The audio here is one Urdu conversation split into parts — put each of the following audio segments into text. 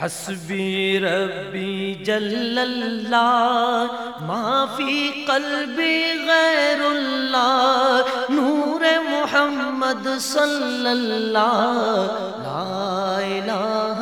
حسبی ربی جل اللہ ما فی قلبی غیر اللہ، نور محمد صلی اللہ، لا الہ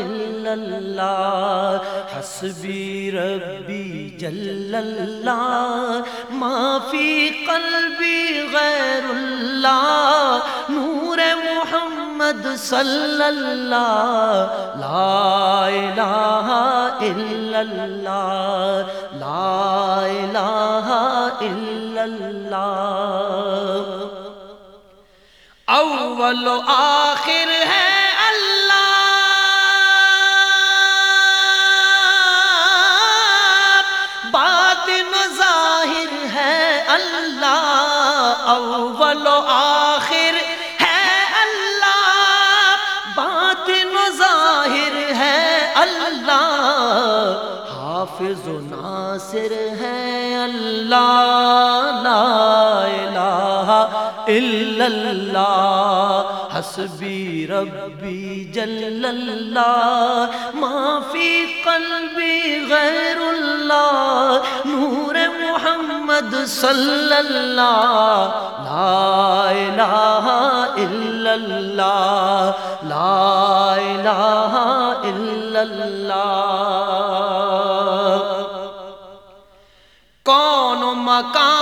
الا اللہ۔ حسبی ربی جل اللہ ما فی قلبی غیر اللہ محمد صلی اللہ لا الہ الا اللہ لا الہ الا اللہ اول و آخر ہے اللہ. باطن ظاہر ہے اللہ. اول و آخر حافظ و ناصر ہے اللہ، لا الہ الا اللہ، حسبی ربی جل اللہ ما فی قلبی غیر اللہ، نور محمد صلی اللہ، لا الہ الا اللہ، لا الہ الا اللہ۔ کا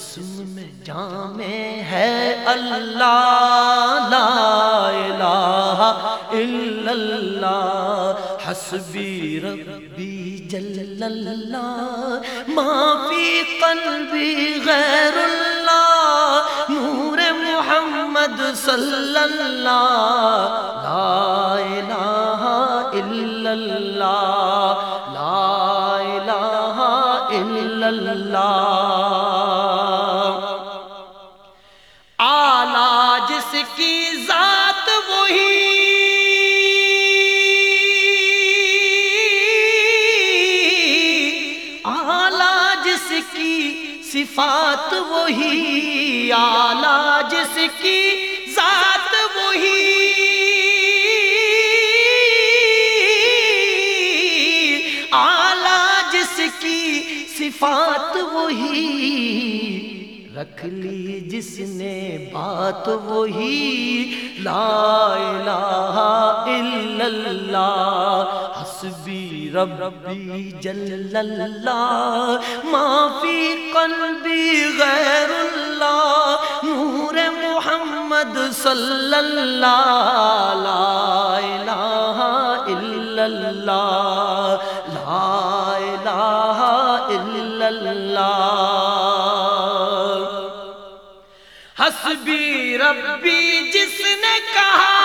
جسم میں جامع ہے اللہ، لا الہ الا اللہ۔ حسبی ربی جل اللہ۔ ما فی قلبی غیر اللہ۔ نور محمد صلی اللہ۔ لا الہ الا اللہ۔ لا الہ الا اللہ۔ صفات وہی آلہ جس کی ذات وہی آلہ جس کی صفات وہی رکھ لی جس نے بات وہی لا الہ الا اللہ حسبی ربی جل اللہ ما صلی اللہ لا الہ الا اللہ لا الہ الا اللہ حسبی ربی جس نے کہا،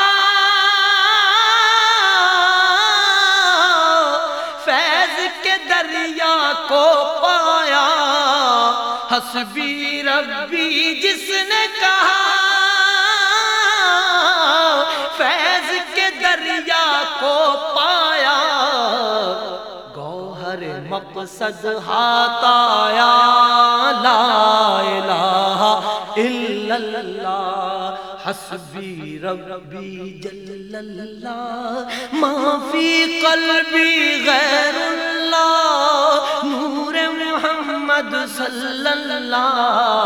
فیض کے دریا کو پایا۔ حسبی ربی جس نے کہا مقصد ہاتھ آیا لا الہ الا اللہ، حسبی ربی جل اللہ ما فی قلبی غیر اللہ، نور محمد صلی اللہ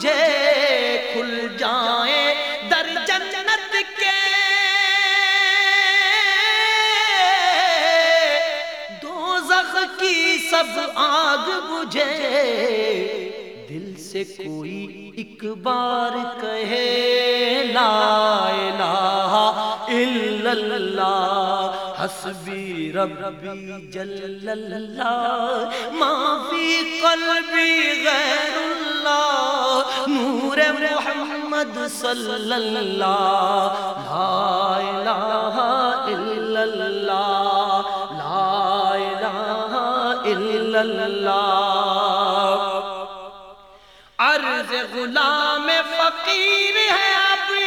آگ کھل جائے در جنت کے۔ دوزخ کی سب آگ بجھے۔ دل سے کوئی ایک بار کہے، لا الہ الا اللہ، حسبی ربی جل اللہ، ما فی قلبی محمد صلی اللہ، لا الہ الا اللہ، لا الہ الا اللہ، عرض غلام فقیر ہے ابھی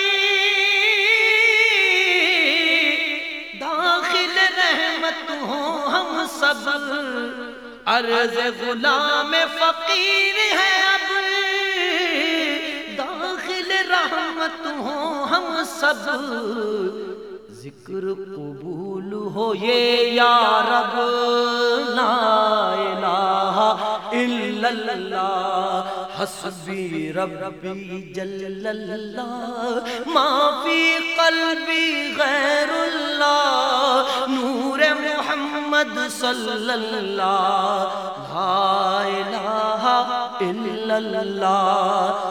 داخل رحمت ہو ہم سب، عرض غلام فقیر ہے رحمت ہو ہم سب۔ ذکر قبول ہو یہ یا رب، لا الہ الا اللہ۔ حسبی ربی جل اللہ۔ ما فی قلبی غیر اللہ۔ نور محمد صلی اللہ۔ لا الہ الا اللہ۔